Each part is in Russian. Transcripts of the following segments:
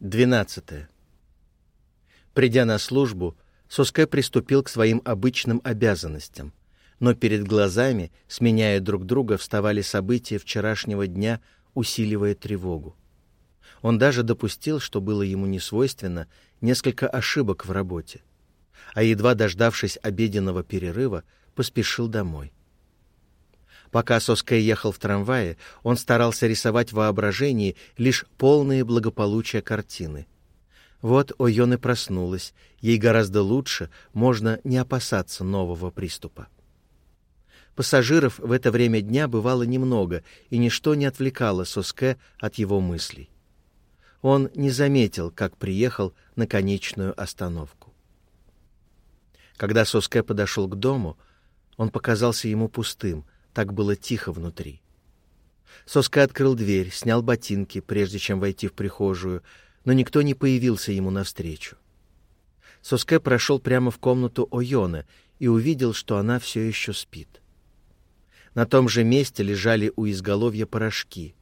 12. Придя на службу, Соске приступил к своим обычным обязанностям, но перед глазами, сменяя друг друга, вставали события вчерашнего дня, усиливая тревогу. Он даже допустил, что было ему несвойственно, несколько ошибок в работе, а едва дождавшись обеденного перерыва, поспешил домой. Пока Соске ехал в трамвае, он старался рисовать в воображении лишь полные благополучия картины. Вот Ойоне проснулась, ей гораздо лучше, можно не опасаться нового приступа. Пассажиров в это время дня бывало немного, и ничто не отвлекало Соске от его мыслей. Он не заметил, как приехал на конечную остановку. Когда Соске подошел к дому, он показался ему пустым — так было тихо внутри. Соска открыл дверь, снял ботинки, прежде чем войти в прихожую, но никто не появился ему навстречу. Соске прошел прямо в комнату Ойона и увидел, что она все еще спит. На том же месте лежали у изголовья порошки.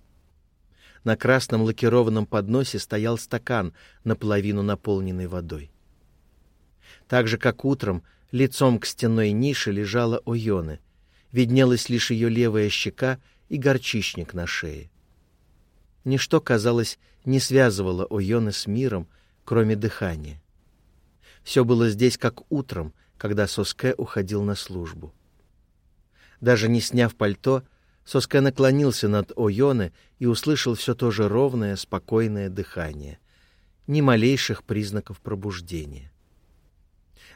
На красном лакированном подносе стоял стакан, наполовину наполненный водой. Так же, как утром, лицом к стенной нише лежала Ойоне, виднелась лишь ее левая щека и горчичник на шее. Ничто, казалось, не связывало Ойоны с миром, кроме дыхания. Все было здесь, как утром, когда Соске уходил на службу. Даже не сняв пальто, Соске наклонился над Ойоне и услышал все то же ровное, спокойное дыхание. Ни малейших признаков пробуждения.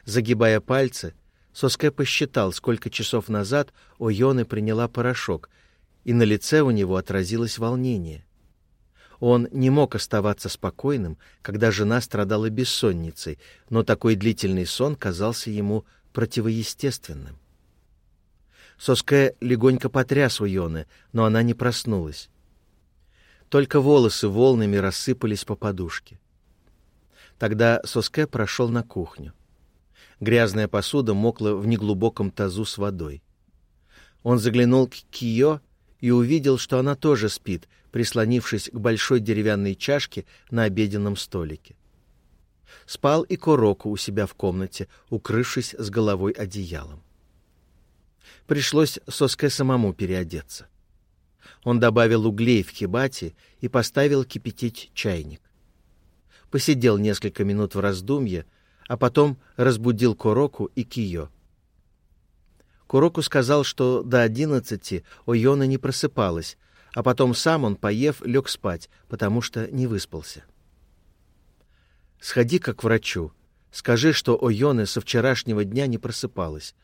Загибая пальцы, Соске посчитал, сколько часов назад Ойоне приняла порошок, и на лице у него отразилось волнение. Он не мог оставаться спокойным, когда жена страдала бессонницей, но такой длительный сон казался ему противоестественным. Соске легонько потряс Ойоне, но она не проснулась. Только волосы волнами рассыпались по подушке. Тогда Соске прошел на кухню. Грязная посуда мокла в неглубоком тазу с водой. Он заглянул к Кио и увидел, что она тоже спит, прислонившись к большой деревянной чашке на обеденном столике. Спал и Короку у себя в комнате, укрывшись с головой одеялом. Пришлось Соске самому переодеться. Он добавил углей в хибате и поставил кипятить чайник. Посидел несколько минут в раздумье, а потом разбудил Куроку и Кио. Куроку сказал, что до одиннадцати Ойона не просыпалась, а потом сам он, поев, лег спать, потому что не выспался. «Сходи-ка к врачу. Скажи, что Ойона со вчерашнего дня не просыпалась».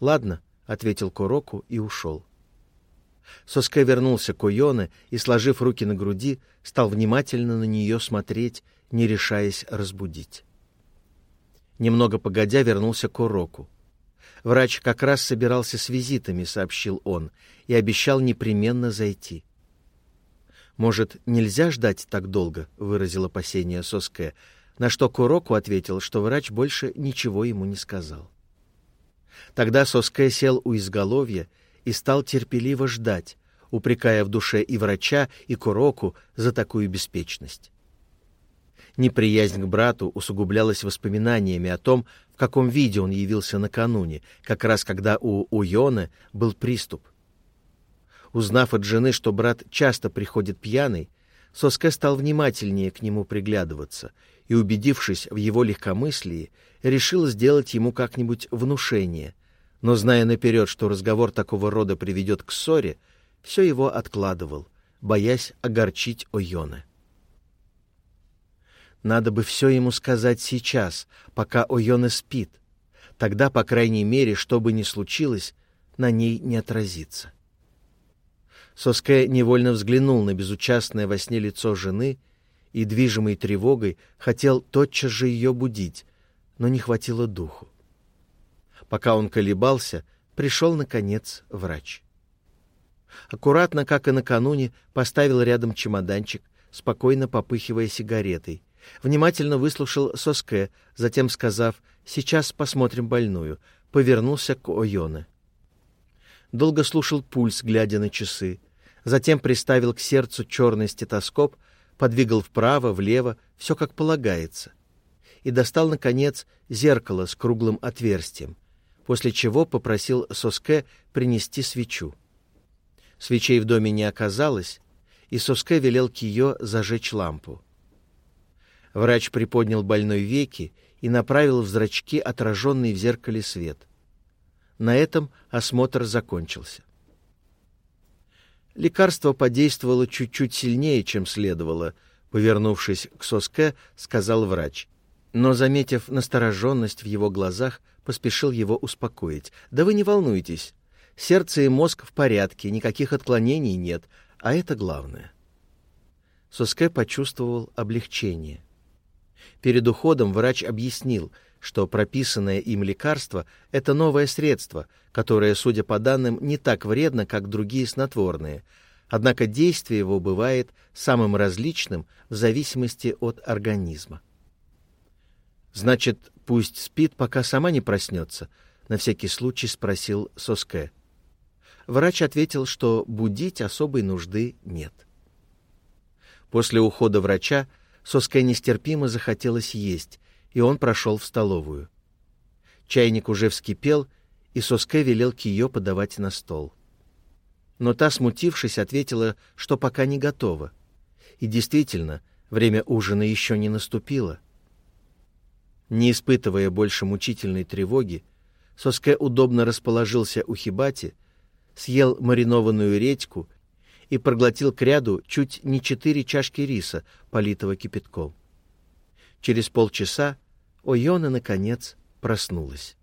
«Ладно», — ответил Куроку и ушел. Соске вернулся к Ойоне и, сложив руки на груди, стал внимательно на нее смотреть, не решаясь разбудить. Немного погодя вернулся к уроку. Врач как раз собирался с визитами, сообщил он, и обещал непременно зайти. «Может, нельзя ждать так долго?» — выразил опасение Соске, на что Куроку ответил, что врач больше ничего ему не сказал. Тогда Соске сел у изголовья и стал терпеливо ждать, упрекая в душе и врача, и Куроку за такую беспечность. Неприязнь к брату усугублялась воспоминаниями о том, в каком виде он явился накануне, как раз когда у Уйона был приступ. Узнав от жены, что брат часто приходит пьяный, Соске стал внимательнее к нему приглядываться и, убедившись в его легкомыслии, решил сделать ему как-нибудь внушение, но, зная наперед, что разговор такого рода приведет к ссоре, все его откладывал, боясь огорчить Ойона. Надо бы все ему сказать сейчас, пока Ойона спит. Тогда, по крайней мере, что бы ни случилось, на ней не отразится. Соске невольно взглянул на безучастное во сне лицо жены и, движимый тревогой, хотел тотчас же ее будить, но не хватило духу. Пока он колебался, пришел, наконец, врач. Аккуратно, как и накануне, поставил рядом чемоданчик, спокойно попыхивая сигаретой, Внимательно выслушал Соске, затем, сказав «Сейчас посмотрим больную», повернулся к Ойоне. Долго слушал пульс, глядя на часы. Затем приставил к сердцу черный стетоскоп, подвигал вправо, влево, все как полагается, и достал, наконец, зеркало с круглым отверстием, после чего попросил Соске принести свечу. Свечей в доме не оказалось, и Соске велел Кио зажечь лампу. Врач приподнял больной веки и направил в зрачки отраженный в зеркале свет. На этом осмотр закончился. Лекарство подействовало чуть-чуть сильнее, чем следовало, повернувшись к Соске, сказал врач. Но, заметив настороженность в его глазах, поспешил его успокоить. «Да вы не волнуйтесь. Сердце и мозг в порядке, никаких отклонений нет, а это главное». Соске почувствовал облегчение. Перед уходом врач объяснил, что прописанное им лекарство — это новое средство, которое, судя по данным, не так вредно, как другие снотворные, однако действие его бывает самым различным в зависимости от организма. «Значит, пусть спит, пока сама не проснется?» — на всякий случай спросил Соске. Врач ответил, что будить особой нужды нет. После ухода врача Соске нестерпимо захотелось есть, и он прошел в столовую. Чайник уже вскипел, и Соске велел Кио подавать на стол. Но та, смутившись, ответила, что пока не готова. И действительно, время ужина еще не наступило. Не испытывая больше мучительной тревоги, Соске удобно расположился у Хибати, съел маринованную редьку и проглотил к ряду чуть не четыре чашки риса, политого кипятком. Через полчаса Ойона, наконец, проснулась.